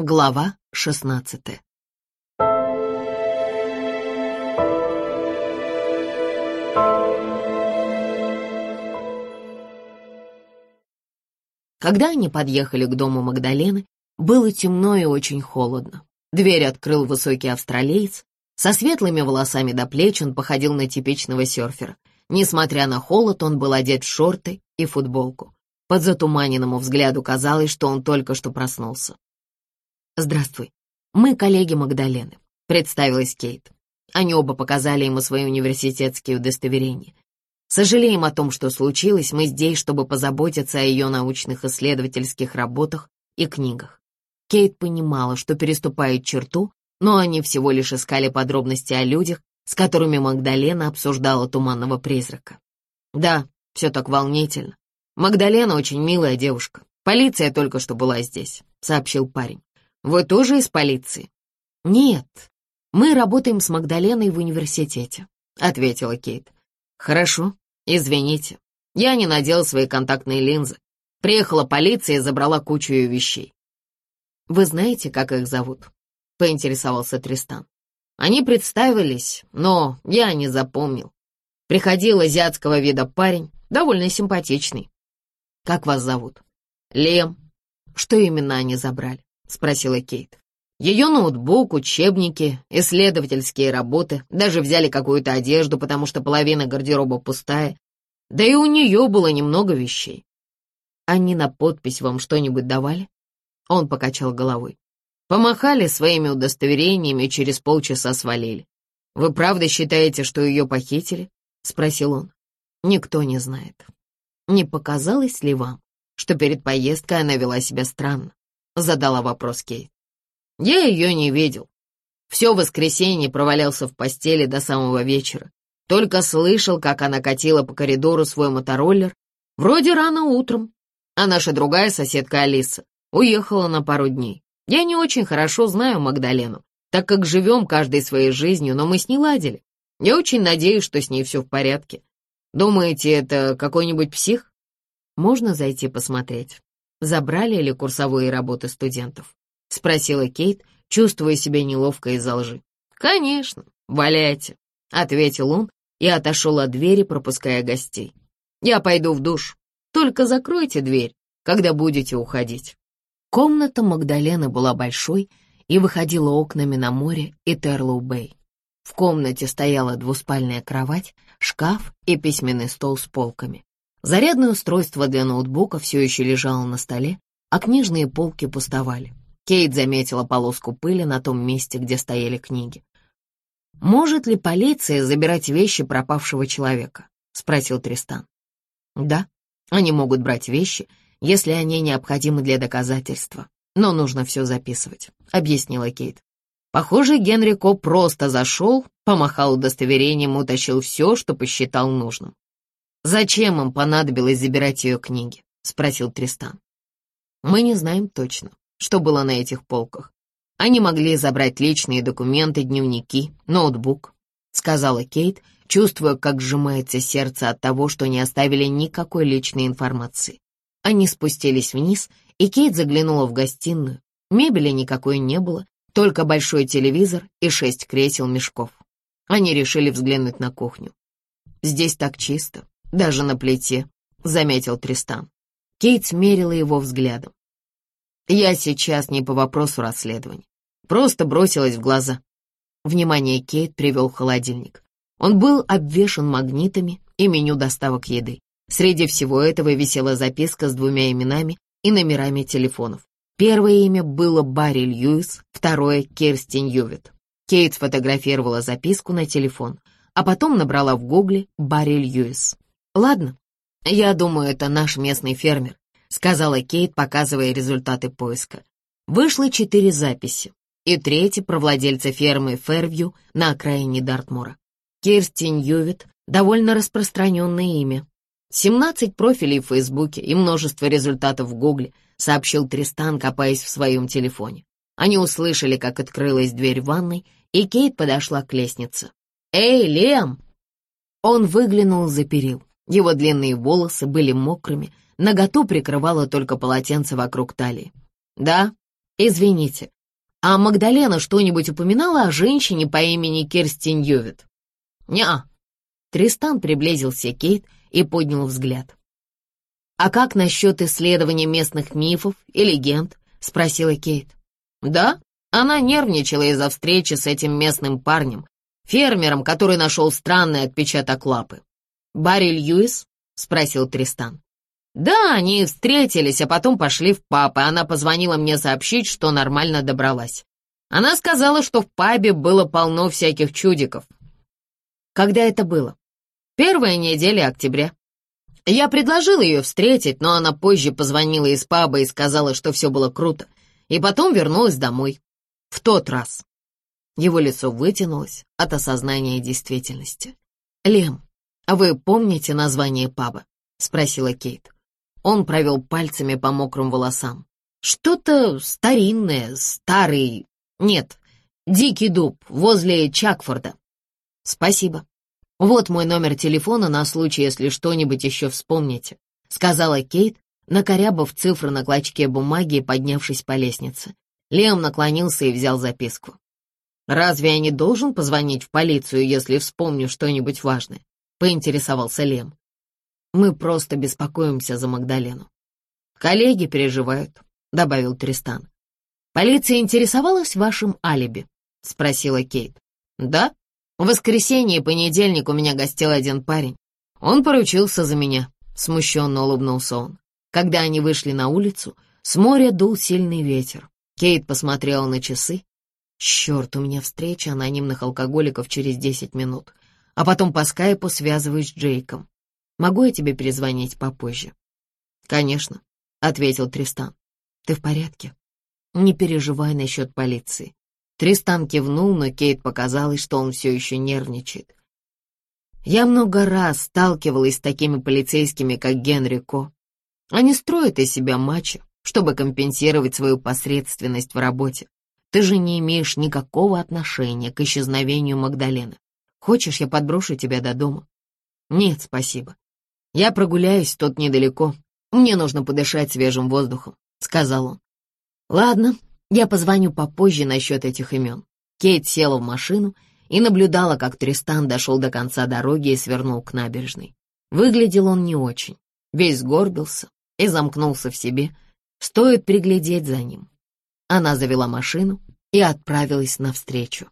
Глава шестнадцатая Когда они подъехали к дому Магдалены, было темно и очень холодно. Дверь открыл высокий австралиец. Со светлыми волосами до плеч он походил на типичного серфера. Несмотря на холод, он был одет в шорты и футболку. Под затуманенному взгляду казалось, что он только что проснулся. «Здравствуй. Мы коллеги Магдалены», — представилась Кейт. Они оба показали ему свои университетские удостоверения. Сожалеем о том, что случилось, мы здесь, чтобы позаботиться о ее научных исследовательских работах и книгах. Кейт понимала, что переступает черту, но они всего лишь искали подробности о людях, с которыми Магдалена обсуждала туманного призрака. Да, все так волнительно. Магдалена очень милая девушка. Полиция только что была здесь, сообщил парень. Вы тоже из полиции?» «Нет, мы работаем с Магдаленой в университете», — ответила Кейт. «Хорошо, извините. Я не надел свои контактные линзы. Приехала полиция и забрала кучу ее вещей». «Вы знаете, как их зовут?» — поинтересовался Тристан. «Они представились, но я не запомнил. Приходил азиатского вида парень, довольно симпатичный. Как вас зовут?» «Лем». «Что именно они забрали?» — спросила Кейт. Ее ноутбук, учебники, исследовательские работы, даже взяли какую-то одежду, потому что половина гардероба пустая. Да и у нее было немного вещей. Они на подпись вам что-нибудь давали? Он покачал головой. Помахали своими удостоверениями и через полчаса свалили. «Вы правда считаете, что ее похитили?» — спросил он. «Никто не знает. Не показалось ли вам, что перед поездкой она вела себя странно? Задала вопрос Кейт. Я ее не видел. Все воскресенье провалялся в постели до самого вечера. Только слышал, как она катила по коридору свой мотороллер. Вроде рано утром. А наша другая соседка Алиса уехала на пару дней. Я не очень хорошо знаю Магдалену, так как живем каждой своей жизнью, но мы с ней ладили. Я очень надеюсь, что с ней все в порядке. Думаете, это какой-нибудь псих? Можно зайти посмотреть забрали ли курсовые работы студентов?» — спросила Кейт, чувствуя себя неловко из-за лжи. «Конечно, валяйте», — ответил он и отошел от двери, пропуская гостей. «Я пойду в душ. Только закройте дверь, когда будете уходить». Комната Магдалены была большой и выходила окнами на море и Терлоу-Бэй. В комнате стояла двуспальная кровать, шкаф и письменный стол с полками. Зарядное устройство для ноутбука все еще лежало на столе, а книжные полки пустовали. Кейт заметила полоску пыли на том месте, где стояли книги. «Может ли полиция забирать вещи пропавшего человека?» — спросил Тристан. «Да, они могут брать вещи, если они необходимы для доказательства, но нужно все записывать», — объяснила Кейт. Похоже, Генри Ко просто зашел, помахал удостоверением и утащил все, что посчитал нужным. «Зачем им понадобилось забирать ее книги?» — спросил Тристан. «Мы не знаем точно, что было на этих полках. Они могли забрать личные документы, дневники, ноутбук», — сказала Кейт, чувствуя, как сжимается сердце от того, что не оставили никакой личной информации. Они спустились вниз, и Кейт заглянула в гостиную. Мебели никакой не было, только большой телевизор и шесть кресел-мешков. Они решили взглянуть на кухню. Здесь так чисто, даже на плите», — заметил Тристан. Кейт смерила его взглядом. «Я сейчас не по вопросу расследования. Просто бросилась в глаза». Внимание Кейт привел холодильник. Он был обвешан магнитами и меню доставок еды. Среди всего этого висела записка с двумя именами и номерами телефонов. Первое имя было Барри Льюис, второе — Керстин Ювит. Кейт сфотографировала записку на телефон, а потом набрала в гугле Барри Льюис. «Ладно, я думаю, это наш местный фермер», — сказала Кейт, показывая результаты поиска. Вышло четыре записи, и третья про владельца фермы Фервью на окраине Дартмура. Кирстин Ювит — довольно распространенное имя. 17 профилей в Фейсбуке и множество результатов в Гугле, сообщил Тристан, копаясь в своем телефоне. Они услышали, как открылась дверь ванной, и Кейт подошла к лестнице. «Эй, Лем!» Он выглянул за перил. Его длинные волосы были мокрыми, наготу прикрывало только полотенце вокруг талии. «Да, Извините, а Магдалена что-нибудь упоминала о женщине по имени Керстин Ювит? Неа. Тристан приблизился к Кейт и поднял взгляд. «А как насчет исследования местных мифов и легенд?» — спросила Кейт. «Да, она нервничала из-за встречи с этим местным парнем, фермером, который нашел странный отпечаток лапы. «Барри Льюис?» — спросил Тристан. «Да, они встретились, а потом пошли в паб, и она позвонила мне сообщить, что нормально добралась. Она сказала, что в пабе было полно всяких чудиков». «Когда это было?» «Первая неделя октября. Я предложил ее встретить, но она позже позвонила из паба и сказала, что все было круто, и потом вернулась домой. В тот раз. Его лицо вытянулось от осознания действительности. «Лем, вы помните название паба?» — спросила Кейт. Он провел пальцами по мокрым волосам. «Что-то старинное, старый... Нет, дикий дуб возле Чакфорда». «Спасибо. «Вот мой номер телефона на случай, если что-нибудь еще вспомните», — сказала Кейт, накорябав цифры на клочке бумаги и поднявшись по лестнице. Лем наклонился и взял записку. «Разве я не должен позвонить в полицию, если вспомню что-нибудь важное?» — поинтересовался Лем. «Мы просто беспокоимся за Магдалену». «Коллеги переживают», — добавил Тристан. «Полиция интересовалась вашим алиби?» — спросила Кейт. «Да, в воскресенье и понедельник у меня гостил один парень. Он поручился за меня, смущенно улыбнулся он. Когда они вышли на улицу, с моря дул сильный ветер. Кейт посмотрела на часы. Черт, у меня встреча анонимных алкоголиков через десять минут. А потом по скайпу связываюсь с Джейком. Могу я тебе перезвонить попозже? Конечно, ответил Тристан. Ты в порядке? Не переживай насчет полиции. Тристан кивнул, но Кейт показалось, что он все еще нервничает. Я много раз сталкивалась с такими полицейскими, как Генри Ко. Они строят из себя мачо, чтобы компенсировать свою посредственность в работе. Ты же не имеешь никакого отношения к исчезновению Магдалены. Хочешь, я подброшу тебя до дома? Нет, спасибо. Я прогуляюсь тут недалеко. Мне нужно подышать свежим воздухом, — сказал он. Ладно, я позвоню попозже насчет этих имен. Кейт села в машину и наблюдала, как Тристан дошел до конца дороги и свернул к набережной. Выглядел он не очень, весь сгорбился и замкнулся в себе. Стоит приглядеть за ним. Она завела машину и отправилась навстречу.